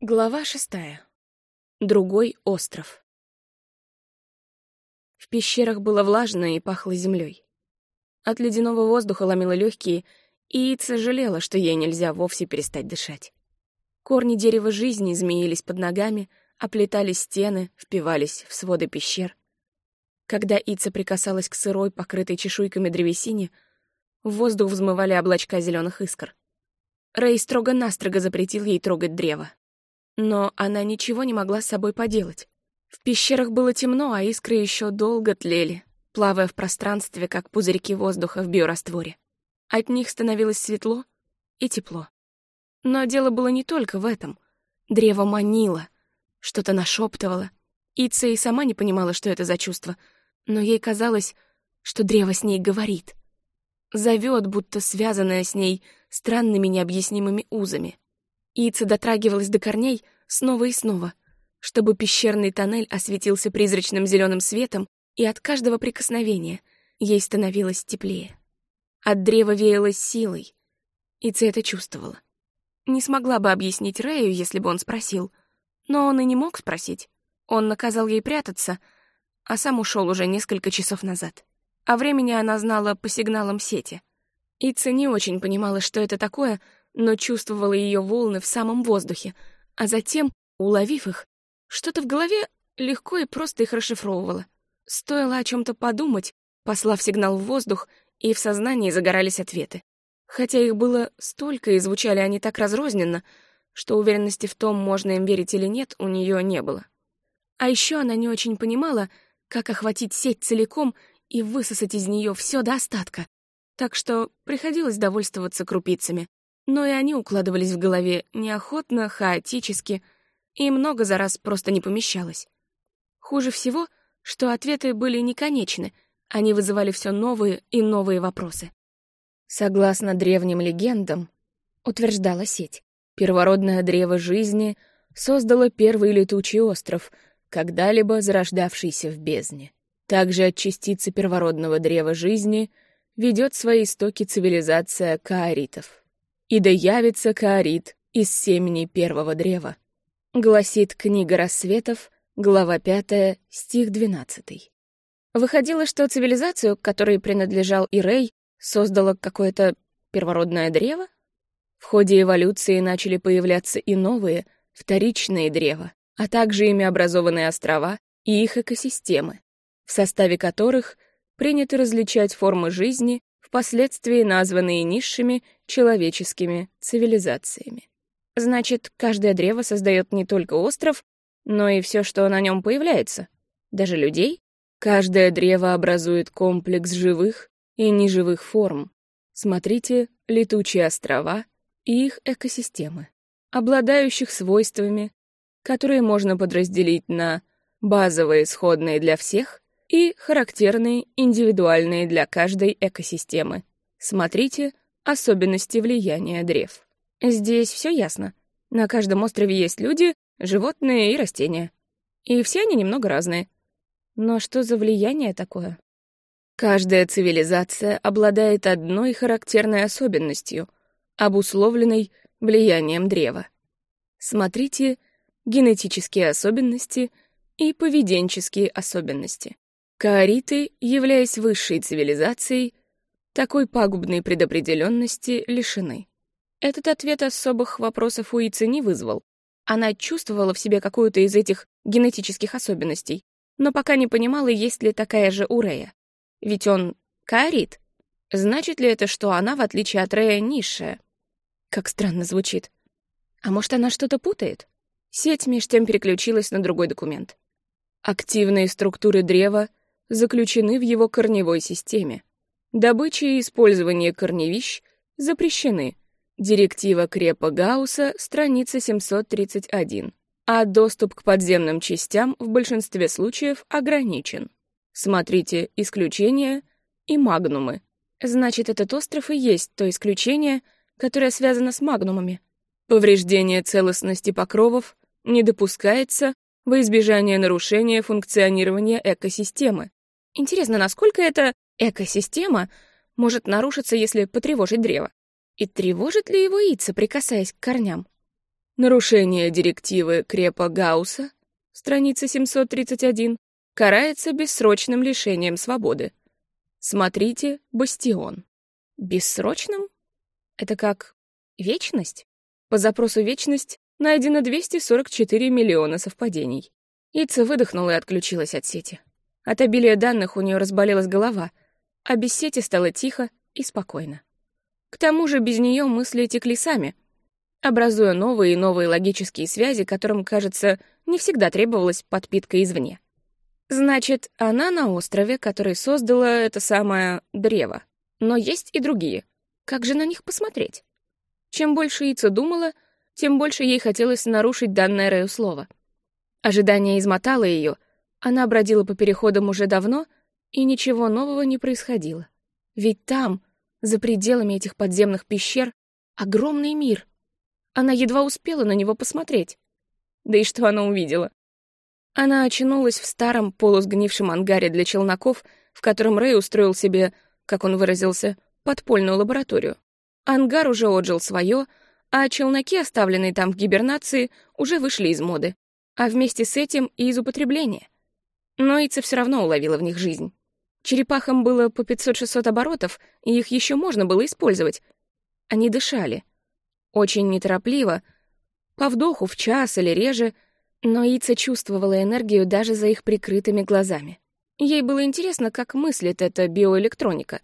Глава шестая. Другой остров. В пещерах было влажно и пахло землей. От ледяного воздуха ломило легкие, и Ица жалела, что ей нельзя вовсе перестать дышать. Корни дерева жизни змеились под ногами, оплетали стены, впивались в своды пещер. Когда Ица прикасалась к сырой, покрытой чешуйками древесине, в воздух взмывали облачка зеленых искр. Рэй строго-настрого запретил ей трогать древо. Но она ничего не могла с собой поделать. В пещерах было темно, а искры еще долго тлели, плавая в пространстве, как пузырьки воздуха в биорастворе. От них становилось светло и тепло. Но дело было не только в этом. Древо манило, что-то нашептывало. Ица и сама не понимала, что это за чувство, но ей казалось, что древо с ней говорит. Зовет, будто связанное с ней странными необъяснимыми узами. Ица дотрагивалась до корней снова и снова, чтобы пещерный тоннель осветился призрачным зеленым светом, и от каждого прикосновения ей становилось теплее. От древа веяло силой. Ица это чувствовала. Не смогла бы объяснить Рэю, если бы он спросил. Но он и не мог спросить. Он наказал ей прятаться, а сам ушел уже несколько часов назад. О времени она знала по сигналам сети. Ица не очень понимала, что это такое — но чувствовала ее волны в самом воздухе, а затем, уловив их, что-то в голове легко и просто их расшифровывала. Стоило о чем-то подумать, послав сигнал в воздух, и в сознании загорались ответы. Хотя их было столько и звучали они так разрозненно, что уверенности в том, можно им верить или нет, у нее не было. А еще она не очень понимала, как охватить сеть целиком и высосать из нее все до остатка, так что приходилось довольствоваться крупицами, но и они укладывались в голове неохотно, хаотически, и много за раз просто не помещалось. Хуже всего, что ответы были не конечны, они вызывали все новые и новые вопросы. Согласно древним легендам, утверждала сеть, первородное древо жизни создало первый летучий остров, когда-либо зарождавшийся в бездне. Также от частицы первородного древа жизни ведет свои истоки цивилизация каоритов и да явится Каорит из семени первого древа», — гласит книга рассветов, глава 5, стих 12. Выходило, что цивилизацию, которой принадлежал Ирей, создало какое-то первородное древо? В ходе эволюции начали появляться и новые, вторичные древа, а также ими образованные острова и их экосистемы, в составе которых принято различать формы жизни впоследствии названные низшими человеческими цивилизациями. Значит, каждое древо создает не только остров, но и все, что на нем появляется, даже людей. Каждое древо образует комплекс живых и неживых форм. Смотрите «Летучие острова» и их экосистемы, обладающих свойствами, которые можно подразделить на базовые, исходные для всех, и характерные индивидуальные для каждой экосистемы. Смотрите «Особенности влияния древ». Здесь все ясно. На каждом острове есть люди, животные и растения. И все они немного разные. Но что за влияние такое? Каждая цивилизация обладает одной характерной особенностью, обусловленной влиянием древа. Смотрите «Генетические особенности» и «Поведенческие особенности». Каориты, являясь высшей цивилизацией, такой пагубной предопределенности лишены. Этот ответ особых вопросов у Ицы не вызвал. Она чувствовала в себе какую-то из этих генетических особенностей, но пока не понимала, есть ли такая же у Рея. Ведь он каорит. Значит ли это, что она, в отличие от Рея, низшая? Как странно звучит. А может, она что-то путает? Сеть меж тем переключилась на другой документ. Активные структуры древа заключены в его корневой системе. Добыча и использование корневищ запрещены. Директива Крепа Гаусса, страница 731. А доступ к подземным частям в большинстве случаев ограничен. Смотрите исключения и магнумы. Значит, этот остров и есть то исключение, которое связано с магнумами. Повреждение целостности покровов не допускается во избежание нарушения функционирования экосистемы. Интересно, насколько эта экосистема может нарушиться, если потревожить древо? И тревожит ли его яйца, прикасаясь к корням? Нарушение директивы Крепа Гаусса, страница 731, карается бессрочным лишением свободы. Смотрите «Бастион». Бессрочным? Это как вечность? По запросу «вечность» найдено 244 миллиона совпадений. Ица выдохнула и отключилась от сети. От обилия данных у нее разболелась голова, а без сети стало тихо и спокойно. К тому же без нее мысли текли сами, образуя новые и новые логические связи, которым, кажется, не всегда требовалась подпитка извне. Значит, она на острове, который создала это самое древо. Но есть и другие. Как же на них посмотреть? Чем больше Ица думала, тем больше ей хотелось нарушить данное Рэю слово. Ожидание измотало ее, она бродила по переходам уже давно, и ничего нового не происходило. Ведь там, за пределами этих подземных пещер, огромный мир. Она едва успела на него посмотреть. Да и что она увидела? Она очнулась в старом полусгнившем ангаре для челноков, в котором Рэй устроил себе, как он выразился, подпольную лабораторию. Ангар уже отжил свое, а челноки, оставленные там в гибернации, уже вышли из моды, а вместе с этим и из употребления. Но Ица все равно уловила в них жизнь. Черепахам было по 500-600 оборотов, и их еще можно было использовать. Они дышали. Очень неторопливо, по вдоху в час или реже, но Ица чувствовала энергию даже за их прикрытыми глазами. Ей было интересно, как мыслит эта биоэлектроника,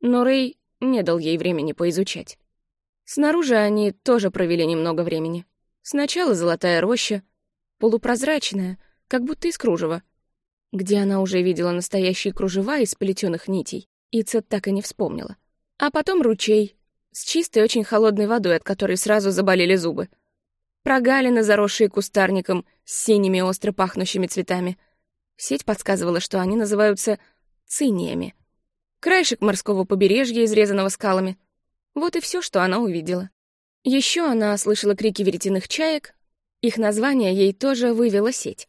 но Рэй не дал ей времени поизучать. Снаружи они тоже провели немного времени. Сначала золотая роща, полупрозрачная, как будто из кружева — где она уже видела настоящие кружева из плетеных нитей, Ица так и не вспомнила. А потом ручей, с чистой, очень холодной водой, от которой сразу заболели зубы. Прогалины, заросшие кустарником, с синими остро пахнущими цветами. Сеть подсказывала, что они называются циниями. Краешек морского побережья, изрезанного скалами. Вот и все, что она увидела. Еще она слышала крики веретенных чаек. Их название ей тоже вывела сеть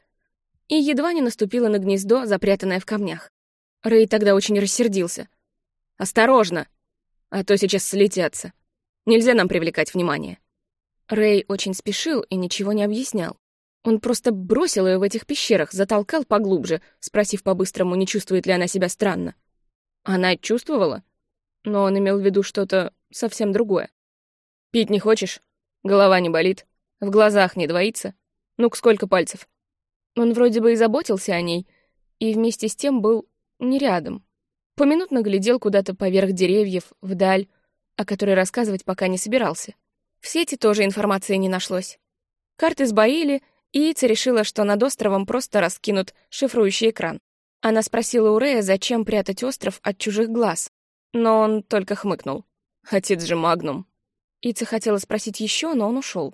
и едва не наступила на гнездо, запрятанное в камнях. Рэй тогда очень рассердился. «Осторожно! А то сейчас слетятся. Нельзя нам привлекать внимание». Рэй очень спешил и ничего не объяснял. Он просто бросил ее в этих пещерах, затолкал поглубже, спросив по-быстрому, не чувствует ли она себя странно. Она чувствовала, но он имел в виду что-то совсем другое. «Пить не хочешь? Голова не болит? В глазах не двоится? Ну-ка, сколько пальцев?» Он вроде бы и заботился о ней, и вместе с тем был не рядом. Поминутно глядел куда-то поверх деревьев, вдаль, о которой рассказывать пока не собирался. В сети тоже информации не нашлось. Карты сбоили, и Ица решила, что над островом просто раскинут шифрующий экран. Она спросила у Рея, зачем прятать остров от чужих глаз, но он только хмыкнул. «Отец же Магнум». Ица хотела спросить еще, но он ушел.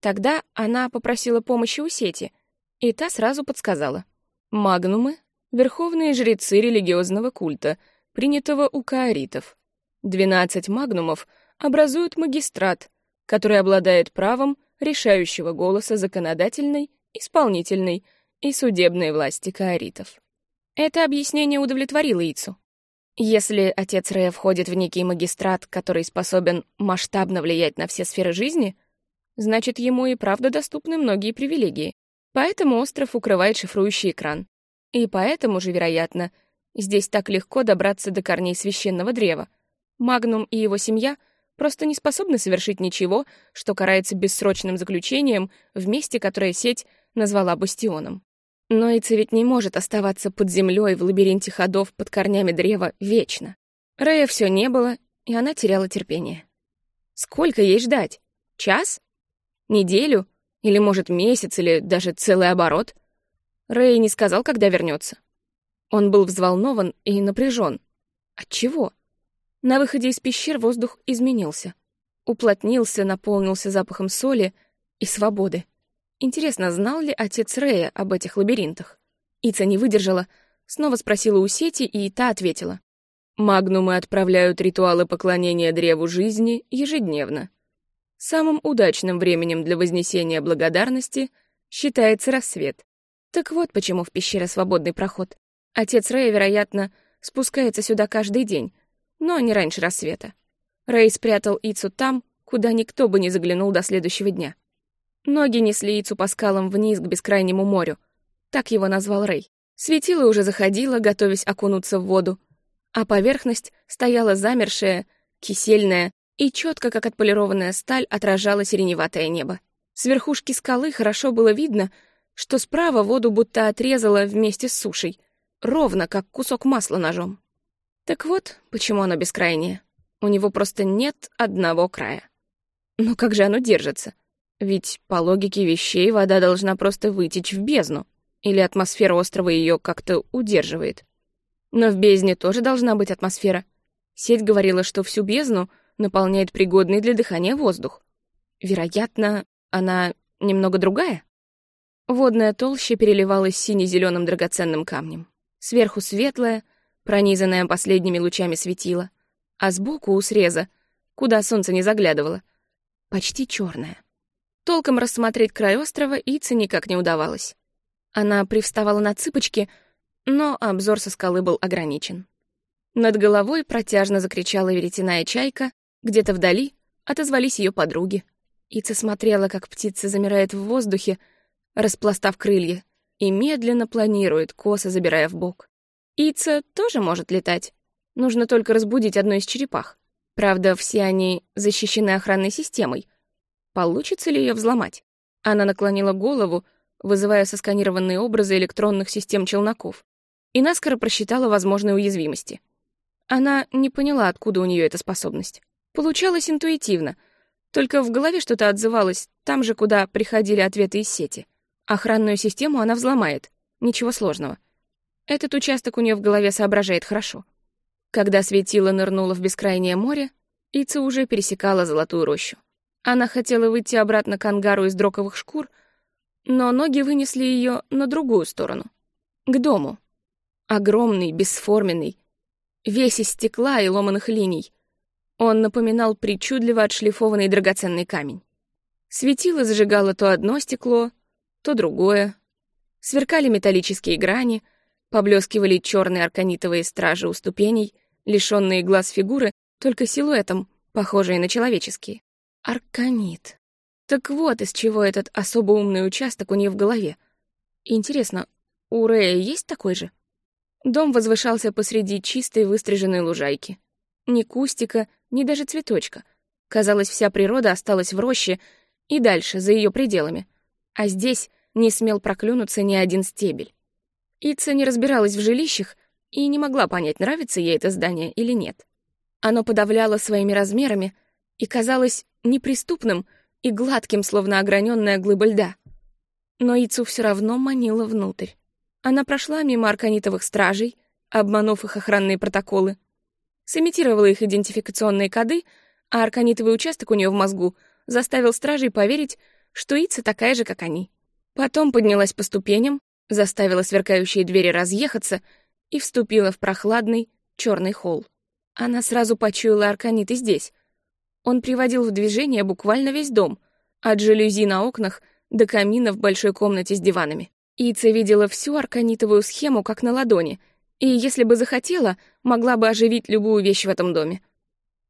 Тогда она попросила помощи у сети, и та сразу подсказала. Магнумы — верховные жрецы религиозного культа, принятого у каоритов. Двенадцать магнумов образуют магистрат, который обладает правом решающего голоса законодательной, исполнительной и судебной власти каоритов. Это объяснение удовлетворило Ицу. Если отец Рея входит в некий магистрат, который способен масштабно влиять на все сферы жизни, значит, ему и правда доступны многие привилегии. Поэтому остров укрывает шифрующий экран. И поэтому же, вероятно, здесь так легко добраться до корней священного древа. Магнум и его семья просто не способны совершить ничего, что карается бессрочным заключением в месте, которое сеть назвала бастионом. Но Ица ведь не может оставаться под землей в лабиринте ходов под корнями древа вечно. Рэя все не было, и она теряла терпение. Сколько ей ждать? Час? Неделю? Или, может, месяц, или даже целый оборот. Рэй не сказал, когда вернется. Он был взволнован и напряжен. От чего? На выходе из пещер воздух изменился. Уплотнился, наполнился запахом соли и свободы. Интересно, знал ли отец Рэя об этих лабиринтах? Ица не выдержала, снова спросила у сети, и та ответила. Магнумы отправляют ритуалы поклонения древу жизни ежедневно. Самым удачным временем для вознесения благодарности считается рассвет. Так вот почему в пещере свободный проход. Отец Рэя, вероятно, спускается сюда каждый день, но не раньше рассвета. Рэй спрятал Ицу там, куда никто бы не заглянул до следующего дня. Ноги несли Ицу по скалам вниз к бескрайнему морю. Так его назвал Рэй. Светило уже заходило, готовясь окунуться в воду, а поверхность стояла замершая, кисельная, и четко, как отполированная сталь, отражала сиреневатое небо. С верхушки скалы хорошо было видно, что справа воду будто отрезала вместе с сушей, ровно как кусок масла ножом. Так вот, почему оно бескрайнее. У него просто нет одного края. Но как же оно держится? Ведь по логике вещей вода должна просто вытечь в бездну. Или атмосфера острова ее как-то удерживает. Но в бездне тоже должна быть атмосфера. Сеть говорила, что всю бездну наполняет пригодный для дыхания воздух. Вероятно, она немного другая? Водная толща переливалась сине-зеленым драгоценным камнем. Сверху светлая, пронизанная последними лучами светила, а сбоку у среза, куда солнце не заглядывало, почти черная. Толком рассмотреть край острова Ице никак не удавалось. Она привставала на цыпочки, но обзор со скалы был ограничен. Над головой протяжно закричала веретяная чайка, где-то вдали отозвались ее подруги. Ица смотрела, как птица замирает в воздухе, распластав крылья, и медленно планирует, косо забирая в бок. Ица тоже может летать. Нужно только разбудить одну из черепах. Правда, все они защищены охранной системой. Получится ли ее взломать? Она наклонила голову, вызывая сосканированные образы электронных систем челноков, и наскоро просчитала возможные уязвимости. Она не поняла, откуда у нее эта способность. Получалось интуитивно, только в голове что-то отзывалось, там же, куда приходили ответы из сети. Охранную систему она взломает, ничего сложного. Этот участок у нее в голове соображает хорошо. Когда светило нырнуло в бескрайнее море, Ица уже пересекала Золотую рощу. Она хотела выйти обратно к ангару из дроковых шкур, но ноги вынесли ее на другую сторону, к дому. Огромный, бесформенный, весь из стекла и ломаных линий. Он напоминал причудливо отшлифованный драгоценный камень. Светило зажигало то одно стекло, то другое. Сверкали металлические грани, поблескивали черные арканитовые стражи у ступеней, лишенные глаз фигуры, только силуэтом, похожие на человеческие. Арканит. Так вот, из чего этот особо умный участок у нее в голове. Интересно, у Рэя есть такой же? Дом возвышался посреди чистой выстриженной лужайки. Ни кустика, ни даже цветочка. Казалось, вся природа осталась в роще и дальше, за ее пределами. А здесь не смел проклюнуться ни один стебель. Ица не разбиралась в жилищах и не могла понять, нравится ей это здание или нет. Оно подавляло своими размерами и казалось неприступным — и гладким, словно ограненная глыба льда. Но Ицу все равно манила внутрь. Она прошла мимо арканитовых стражей, обманув их охранные протоколы, сымитировала их идентификационные коды, а арканитовый участок у нее в мозгу заставил стражей поверить, что Ица такая же, как они. Потом поднялась по ступеням, заставила сверкающие двери разъехаться и вступила в прохладный черный холл. Она сразу почуяла арканит и здесь, он приводил в движение буквально весь дом, от жалюзи на окнах до камина в большой комнате с диванами. Ица видела всю арканитовую схему как на ладони, и, если бы захотела, могла бы оживить любую вещь в этом доме.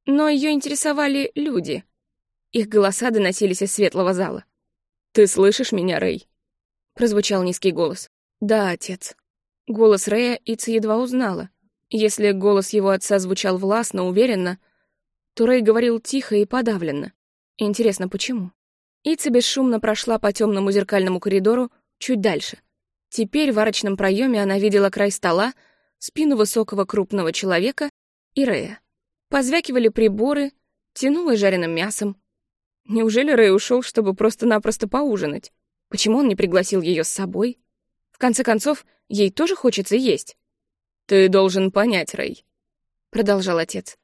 Но ее интересовали люди. Их голоса доносились из светлого зала. «Ты слышишь меня, Рэй?» Прозвучал низкий голос. «Да, отец». Голос Рэя Ица едва узнала. Если голос его отца звучал властно, уверенно, то Рэй говорил тихо и подавленно. Интересно, почему? Ица бесшумно прошла по темному зеркальному коридору чуть дальше. Теперь в арочном проеме она видела край стола, спину высокого крупного человека и Рэя. Позвякивали приборы, тянуло жареным мясом. Неужели Рэй ушел, чтобы просто-напросто поужинать? Почему он не пригласил ее с собой? В конце концов, ей тоже хочется есть. «Ты должен понять, Рэй», — продолжал отец.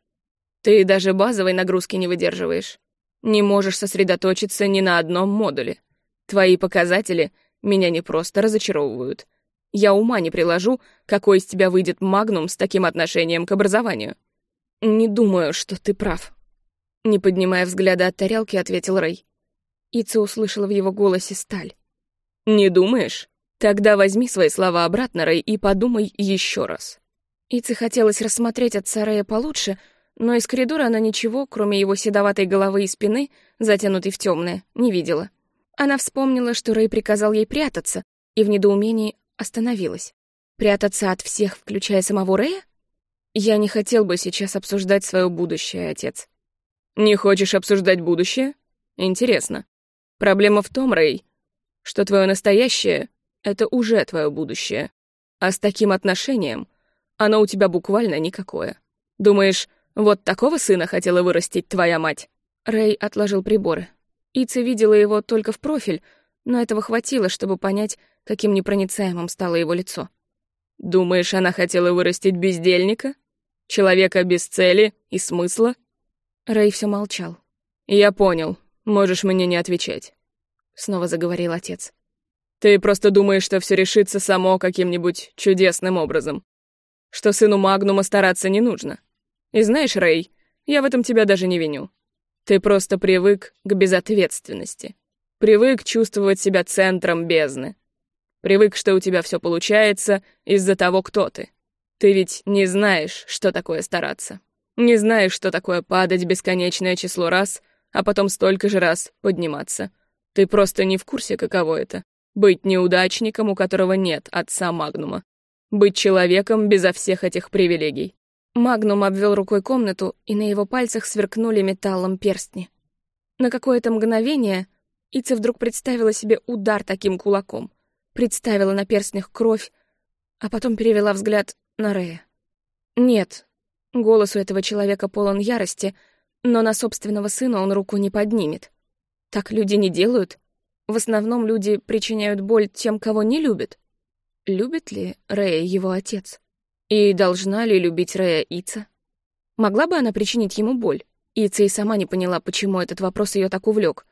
Ты даже базовой нагрузки не выдерживаешь. Не можешь сосредоточиться ни на одном модуле. Твои показатели меня не просто разочаровывают. Я ума не приложу, какой из тебя выйдет магнум с таким отношением к образованию. Не думаю, что ты прав. Не поднимая взгляда от тарелки, ответил Рэй. Ица услышала в его голосе сталь. «Не думаешь? Тогда возьми свои слова обратно, Рэй, и подумай еще раз». Ице хотелось рассмотреть отца Рэя получше, но из коридора она ничего, кроме его седоватой головы и спины, затянутой в темное, не видела. Она вспомнила, что Рэй приказал ей прятаться, и в недоумении остановилась. Прятаться от всех, включая самого Рэя? Я не хотел бы сейчас обсуждать свое будущее, отец. Не хочешь обсуждать будущее? Интересно. Проблема в том, Рэй, что твое настоящее — это уже твое будущее. А с таким отношением оно у тебя буквально никакое. Думаешь, вот такого сына хотела вырастить твоя мать?» Рэй отложил приборы. Ица видела его только в профиль, но этого хватило, чтобы понять, каким непроницаемым стало его лицо. «Думаешь, она хотела вырастить бездельника? Человека без цели и смысла?» Рэй все молчал. «Я понял. Можешь мне не отвечать», — снова заговорил отец. «Ты просто думаешь, что все решится само каким-нибудь чудесным образом. Что сыну Магнума стараться не нужно. И знаешь, Рэй, я в этом тебя даже не виню. Ты просто привык к безответственности. Привык чувствовать себя центром бездны. Привык, что у тебя все получается из-за того, кто ты. Ты ведь не знаешь, что такое стараться. Не знаешь, что такое падать бесконечное число раз, а потом столько же раз подниматься. Ты просто не в курсе, каково это — быть неудачником, у которого нет отца Магнума. Быть человеком безо всех этих привилегий. Магнум обвел рукой комнату, и на его пальцах сверкнули металлом перстни. На какое-то мгновение Ица вдруг представила себе удар таким кулаком, представила на перстнях кровь, а потом перевела взгляд на Рея. Нет, голос у этого человека полон ярости, но на собственного сына он руку не поднимет. Так люди не делают. В основном люди причиняют боль тем, кого не любят. Любит ли Рея его отец? И должна ли любить Рея Ица? Могла бы она причинить ему боль? Ица и сама не поняла, почему этот вопрос ее так увлек.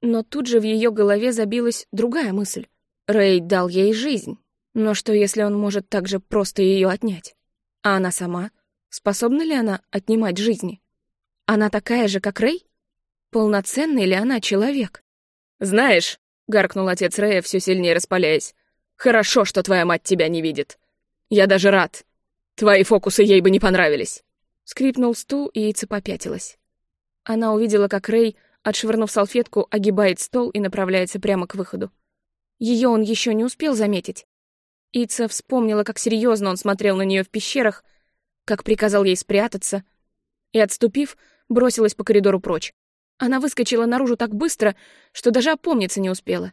Но тут же в ее голове забилась другая мысль. Рэй дал ей жизнь. Но что, если он может так же просто ее отнять? А она сама? Способна ли она отнимать жизни? Она такая же, как Рэй? Полноценный ли она человек? «Знаешь», — гаркнул отец Рэя, все сильнее распаляясь, «хорошо, что твоя мать тебя не видит. Я даже рад. Твои фокусы ей бы не понравились». Скрипнул стул, и яйца попятилась. Она увидела, как Рэй, отшвырнув салфетку, огибает стол и направляется прямо к выходу. Ее он еще не успел заметить. Ица вспомнила, как серьезно он смотрел на нее в пещерах, как приказал ей спрятаться, и, отступив, бросилась по коридору прочь. Она выскочила наружу так быстро, что даже опомниться не успела.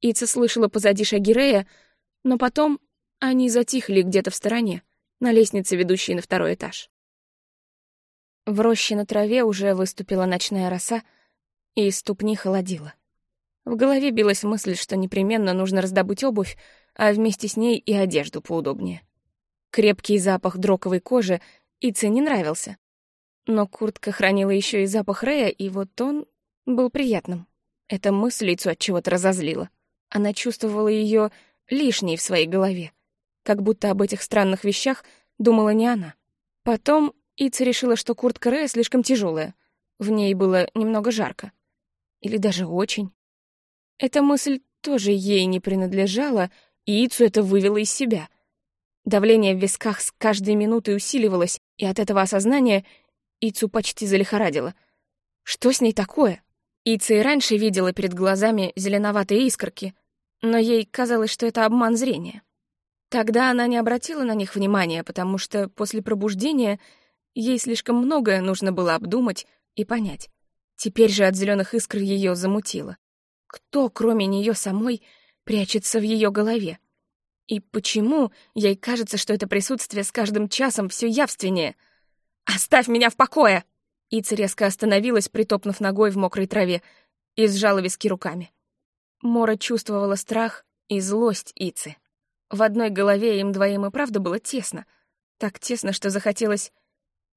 Ица слышала позади шаги Рея, но потом они затихли где-то в стороне, на лестнице, ведущей на второй этаж. В роще на траве уже выступила ночная роса, и ступни холодила. В голове билась мысль, что непременно нужно раздобыть обувь, а вместе с ней и одежду поудобнее. Крепкий запах дроковой кожи Ице не нравился. Но куртка хранила еще и запах Рея, и вот он был приятным. Эта мысль Ицу от чего-то разозлила. Она чувствовала ее лишней в своей голове, как будто об этих странных вещах думала не она. Потом Ица решила, что куртка Рея слишком тяжелая. В ней было немного жарко. Или даже очень. Эта мысль тоже ей не принадлежала, и Ицу это вывело из себя. Давление в висках с каждой минутой усиливалось, и от этого осознания Ицу почти залихорадило. Что с ней такое? Ица и раньше видела перед глазами зеленоватые искорки, но ей казалось, что это обман зрения. Тогда она не обратила на них внимания, потому что после пробуждения ей слишком многое нужно было обдумать и понять. Теперь же от зеленых искр ее замутило. Кто, кроме нее самой, прячется в ее голове? И почему ей кажется, что это присутствие с каждым часом все явственнее? «Оставь меня в покое!» Ица резко остановилась, притопнув ногой в мокрой траве, и сжала виски руками. Мора чувствовала страх и злость Ицы. В одной голове им двоим и правда было тесно. Так тесно, что захотелось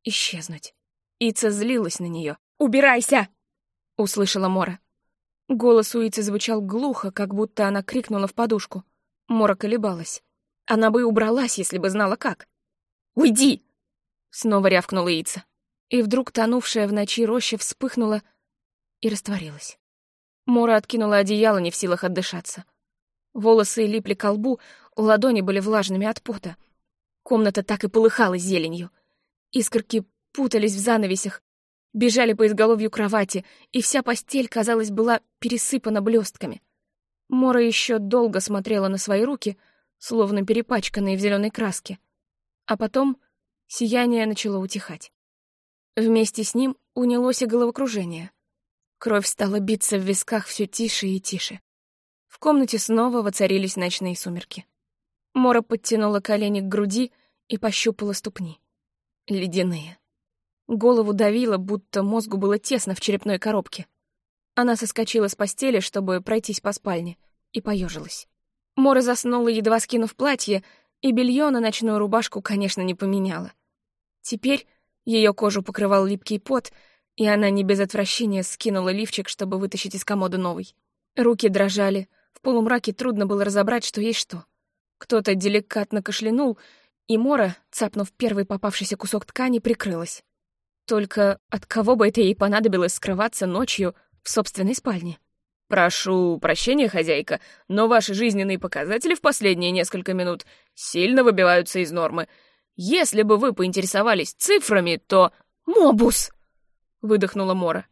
исчезнуть. Ица злилась на нее. «Убирайся!» — услышала Мора. Голос Уицы звучал глухо, как будто она крикнула в подушку. Мора колебалась. Она бы убралась, если бы знала как. «Уйди!» — снова рявкнула Ица. И вдруг тонувшая в ночи роща вспыхнула и растворилась. Мора откинула одеяло, не в силах отдышаться. Волосы липли к лбу, ладони были влажными от пота. Комната так и полыхала зеленью. Искорки путались в занавесях, бежали по изголовью кровати, и вся постель, казалось, была пересыпана блестками. Мора еще долго смотрела на свои руки, словно перепачканные в зеленой краске. А потом сияние начало утихать. Вместе с ним унялось и головокружение. Кровь стала биться в висках все тише и тише. В комнате снова воцарились ночные сумерки. Мора подтянула колени к груди и пощупала ступни. Ледяные. Голову давило, будто мозгу было тесно в черепной коробке. Она соскочила с постели, чтобы пройтись по спальне, и поежилась. Мора заснула, едва скинув платье, и белье на ночную рубашку, конечно, не поменяла. Теперь ее кожу покрывал липкий пот, и она не без отвращения скинула лифчик, чтобы вытащить из комода новый. Руки дрожали, в полумраке трудно было разобрать, что есть что. Кто-то деликатно кашлянул, и Мора, цапнув первый попавшийся кусок ткани, прикрылась. Только от кого бы это ей понадобилось скрываться ночью в собственной спальне? «Прошу прощения, хозяйка, но ваши жизненные показатели в последние несколько минут сильно выбиваются из нормы. Если бы вы поинтересовались цифрами, то...» «Мобус!» — выдохнула Мора.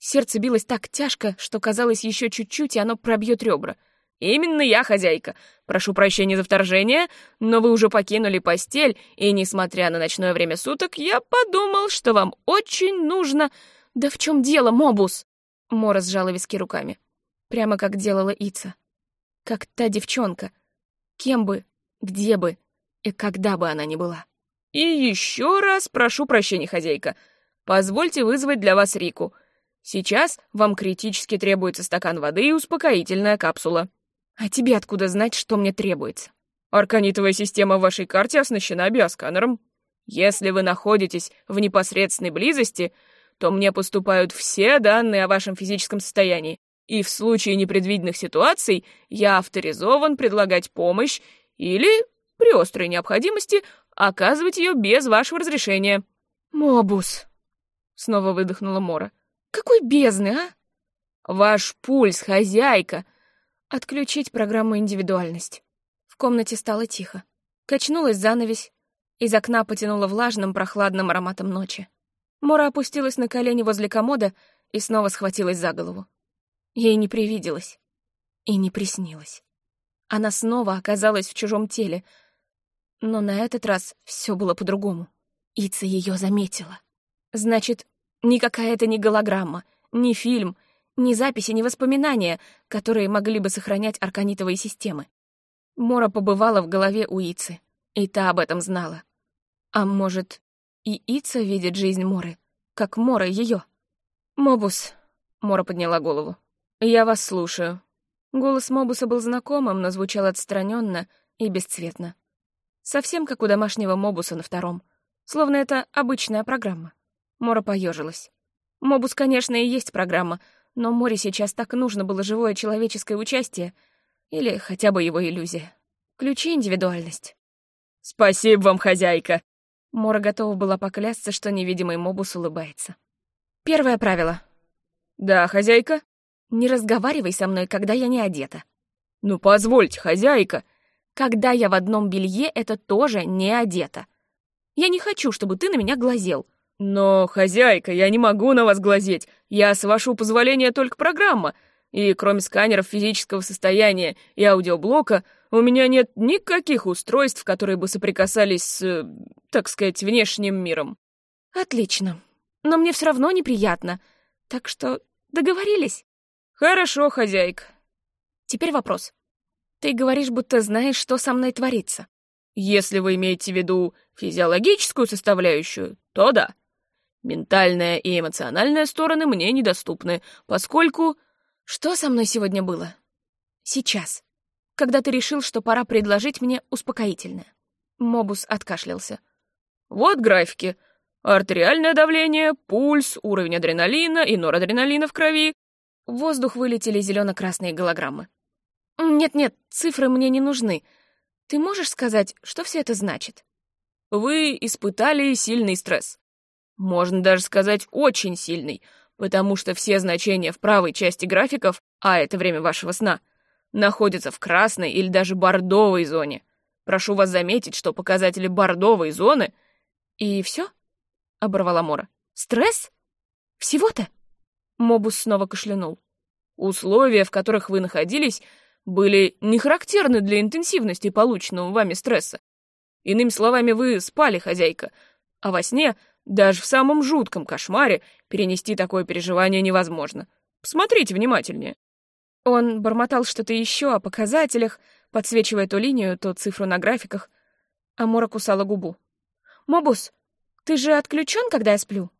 Сердце билось так тяжко, что казалось еще чуть-чуть, и оно пробьет ребра — «Именно я хозяйка. Прошу прощения за вторжение, но вы уже покинули постель, и, несмотря на ночное время суток, я подумал, что вам очень нужно...» «Да в чем дело, Мобус?» Мора сжала виски руками. Прямо как делала Ица. Как та девчонка. Кем бы, где бы и когда бы она ни была. «И еще раз прошу прощения, хозяйка. Позвольте вызвать для вас Рику. Сейчас вам критически требуется стакан воды и успокоительная капсула». А тебе откуда знать, что мне требуется? Арканитовая система в вашей карте оснащена биосканером. Если вы находитесь в непосредственной близости, то мне поступают все данные о вашем физическом состоянии, и в случае непредвиденных ситуаций я авторизован предлагать помощь или, при острой необходимости, оказывать ее без вашего разрешения. «Мобус!» — снова выдохнула Мора. «Какой бездны, а?» «Ваш пульс, хозяйка!» Отключить программу «Индивидуальность». В комнате стало тихо. Качнулась занавесь. Из окна потянуло влажным, прохладным ароматом ночи. Мора опустилась на колени возле комода и снова схватилась за голову. Ей не привиделось. И не приснилось. Она снова оказалась в чужом теле. Но на этот раз все было по-другому. Ица ее заметила. Значит, никакая это не голограмма, не фильм, ни записи, ни воспоминания, которые могли бы сохранять арканитовые системы. Мора побывала в голове у Ицы, и та об этом знала. А может, и Ица видит жизнь Моры, как Мора ее? «Мобус», — Мора подняла голову, — «я вас слушаю». Голос Мобуса был знакомым, но звучал отстраненно и бесцветно. Совсем как у домашнего Мобуса на втором. Словно это обычная программа. Мора поежилась. Мобус, конечно, и есть программа, но море сейчас так нужно было живое человеческое участие или хотя бы его иллюзия. Ключи индивидуальность. «Спасибо вам, хозяйка!» Мора готова была поклясться, что невидимый Мобус улыбается. Первое правило. «Да, хозяйка?» «Не разговаривай со мной, когда я не одета». «Ну, позвольте, хозяйка!» «Когда я в одном белье, это тоже не одета. Я не хочу, чтобы ты на меня глазел. «Но, хозяйка, я не могу на вас глазеть. Я, с вашего позволения, только программа. И кроме сканеров физического состояния и аудиоблока, у меня нет никаких устройств, которые бы соприкасались с, так сказать, внешним миром». «Отлично. Но мне все равно неприятно. Так что договорились?» «Хорошо, хозяйка». «Теперь вопрос. Ты говоришь, будто знаешь, что со мной творится». «Если вы имеете в виду физиологическую составляющую, то да». Ментальная и эмоциональная стороны мне недоступны, поскольку... Что со мной сегодня было? Сейчас. Когда ты решил, что пора предложить мне успокоительное. Мобус откашлялся. Вот графики. Артериальное давление, пульс, уровень адреналина и норадреналина в крови. В воздух вылетели зелено-красные голограммы. Нет-нет, цифры мне не нужны. Ты можешь сказать, что все это значит? Вы испытали сильный стресс. Можно даже сказать очень сильный, потому что все значения в правой части графиков, а это время вашего сна, находятся в красной или даже бордовой зоне. Прошу вас заметить, что показатели бордовой зоны... И все? Оборвала Мора. Стресс? Всего-то?» Мобус снова кашлянул. «Условия, в которых вы находились, были не характерны для интенсивности полученного вами стресса. Иными словами, вы спали, хозяйка, а во сне, даже в самом жутком кошмаре, перенести такое переживание невозможно. Посмотрите внимательнее». Он бормотал что-то еще о показателях, подсвечивая то линию, то цифру на графиках. А Мора кусала губу. «Мобус, ты же отключен, когда я сплю?»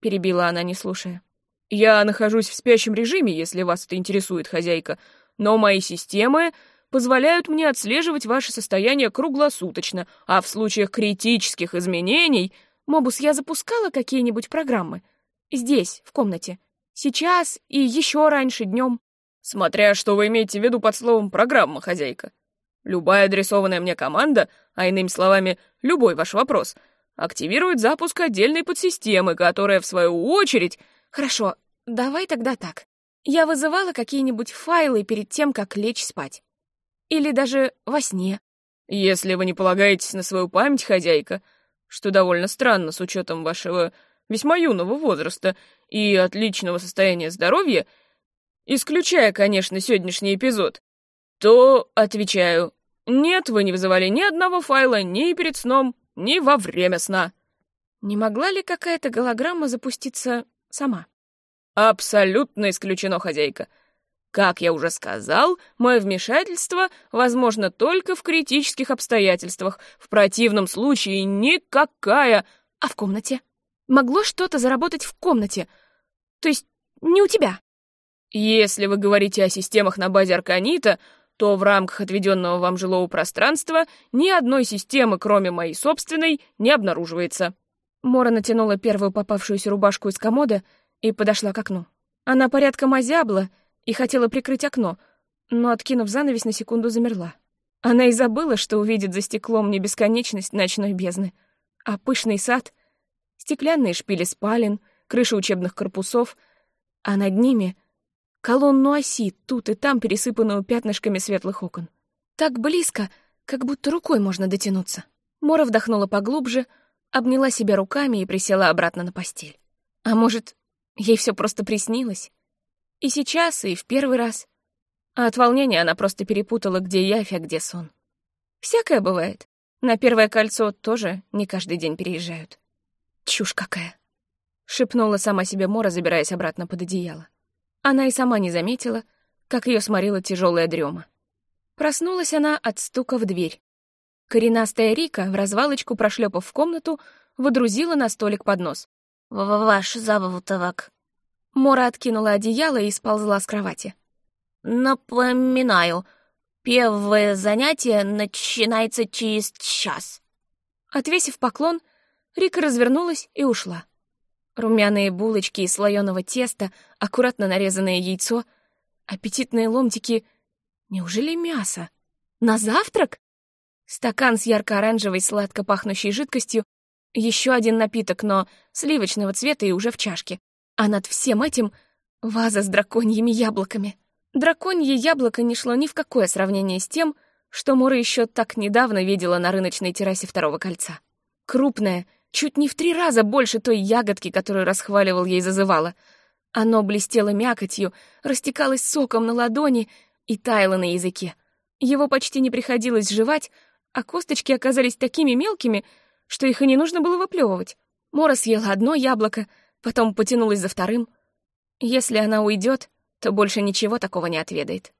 Перебила она, не слушая. «Я нахожусь в спящем режиме, если вас это интересует, хозяйка, но мои системы позволяют мне отслеживать ваше состояние круглосуточно, а в случаях критических изменений... Мобус, я запускала какие-нибудь программы? Здесь, в комнате. Сейчас и еще раньше днем. Смотря что вы имеете в виду под словом «программа», хозяйка. Любая адресованная мне команда, а иными словами, любой ваш вопрос, активирует запуск отдельной подсистемы, которая, в свою очередь... Хорошо, давай тогда так. Я вызывала какие-нибудь файлы перед тем, как лечь спать. Или даже во сне. Если вы не полагаетесь на свою память, хозяйка, что довольно странно с учетом вашего весьма юного возраста и отличного состояния здоровья, исключая, конечно, сегодняшний эпизод, то, отвечаю, нет, вы не вызывали ни одного файла ни перед сном, ни во время сна. Не могла ли какая-то голограмма запуститься сама? Абсолютно исключено, хозяйка. Как я уже сказал, мое вмешательство возможно только в критических обстоятельствах. В противном случае никакая... А в комнате? Могло что-то заработать в комнате? То есть не у тебя? Если вы говорите о системах на базе Арканита, то в рамках отведенного вам жилого пространства ни одной системы, кроме моей собственной, не обнаруживается. Мора натянула первую попавшуюся рубашку из комода и подошла к окну. Она порядком озябла и хотела прикрыть окно, но, откинув занавес, на секунду замерла. Она и забыла, что увидит за стеклом не бесконечность ночной бездны, а пышный сад, стеклянные шпили спален, крыши учебных корпусов, а над ними — колонну оси, тут и там пересыпанную пятнышками светлых окон. Так близко, как будто рукой можно дотянуться. Мора вдохнула поглубже, обняла себя руками и присела обратно на постель. А может, Ей все просто приснилось. И сейчас, и в первый раз. А от волнения она просто перепутала, где явь, а где сон. Всякое бывает. На первое кольцо тоже не каждый день переезжают. Чушь какая. Шепнула сама себе Мора, забираясь обратно под одеяло. Она и сама не заметила, как ее сморила тяжелая дрема. Проснулась она от стука в дверь. Коренастая Рика, в развалочку прошлепав в комнату, выдрузила на столик поднос. «Ваш завутовок». Мора откинула одеяло и сползла с кровати. «Напоминаю, первое занятие начинается через час». Отвесив поклон, Рика развернулась и ушла. Румяные булочки из слоеного теста, аккуратно нарезанное яйцо, аппетитные ломтики. Неужели мясо? На завтрак? Стакан с ярко-оранжевой сладко пахнущей жидкостью еще один напиток, но сливочного цвета и уже в чашке. А над всем этим ваза с драконьими яблоками. Драконье яблоко не шло ни в какое сравнение с тем, что Мура еще так недавно видела на рыночной террасе второго кольца. Крупное, чуть не в три раза больше той ягодки, которую расхваливал ей зазывало. Оно блестело мякотью, растекалось соком на ладони и таяло на языке. Его почти не приходилось жевать, а косточки оказались такими мелкими, что их и не нужно было выплевывать. Мора съела одно яблоко, потом потянулась за вторым. Если она уйдет, то больше ничего такого не отведает.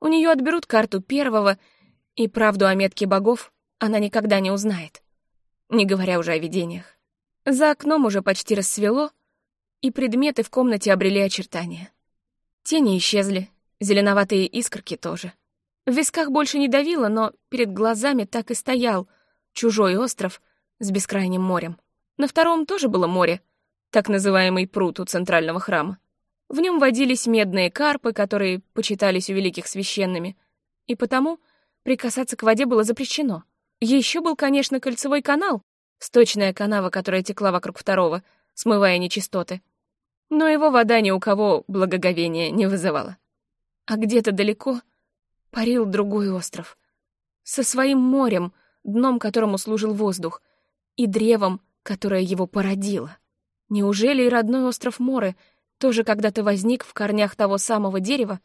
У нее отберут карту первого, и правду о метке богов она никогда не узнает, не говоря уже о видениях. За окном уже почти рассвело, и предметы в комнате обрели очертания. Тени исчезли, зеленоватые искорки тоже. В висках больше не давило, но перед глазами так и стоял чужой остров — с бескрайним морем. На втором тоже было море, так называемый пруд у центрального храма. В нем водились медные карпы, которые почитались у великих священными, и потому прикасаться к воде было запрещено. Еще был, конечно, кольцевой канал, сточная канава, которая текла вокруг второго, смывая нечистоты. Но его вода ни у кого благоговения не вызывала. А где-то далеко парил другой остров. Со своим морем, дном которому служил воздух — и древом, которое его породило. Неужели и родной остров Моры тоже когда-то возник в корнях того самого дерева,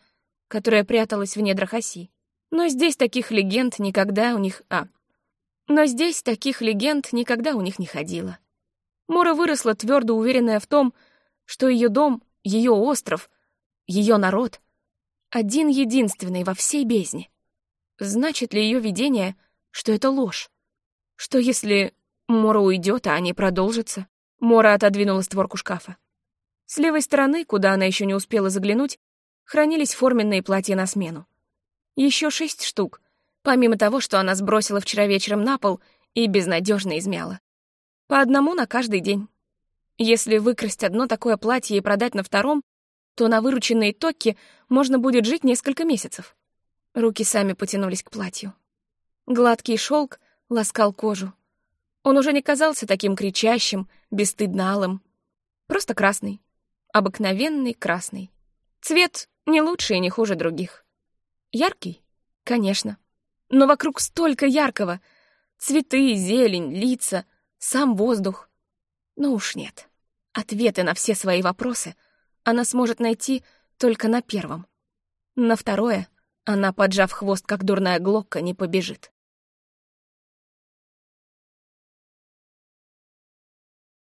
которое пряталось в недрах оси? Но здесь таких легенд никогда у них... А. Но здесь таких легенд никогда у них не ходило. Мора выросла твердо уверенная в том, что ее дом, ее остров, ее народ — один единственный во всей бездне. Значит ли ее видение, что это ложь? Что если Мора уйдет, а они продолжатся? Мора отодвинула створку шкафа. С левой стороны, куда она еще не успела заглянуть, хранились форменные платья на смену. Еще шесть штук, помимо того, что она сбросила вчера вечером на пол и безнадежно измяла. По одному на каждый день. Если выкрасть одно такое платье и продать на втором, то на вырученные токи можно будет жить несколько месяцев. Руки сами потянулись к платью. Гладкий шелк ласкал кожу. Он уже не казался таким кричащим, бесстыдно. Просто красный. Обыкновенный красный. Цвет не лучше и не хуже других. Яркий? Конечно. Но вокруг столько яркого. Цветы, зелень, лица, сам воздух. Ну уж нет. Ответы на все свои вопросы она сможет найти только на первом. На второе она, поджав хвост, как дурная глокка, не побежит.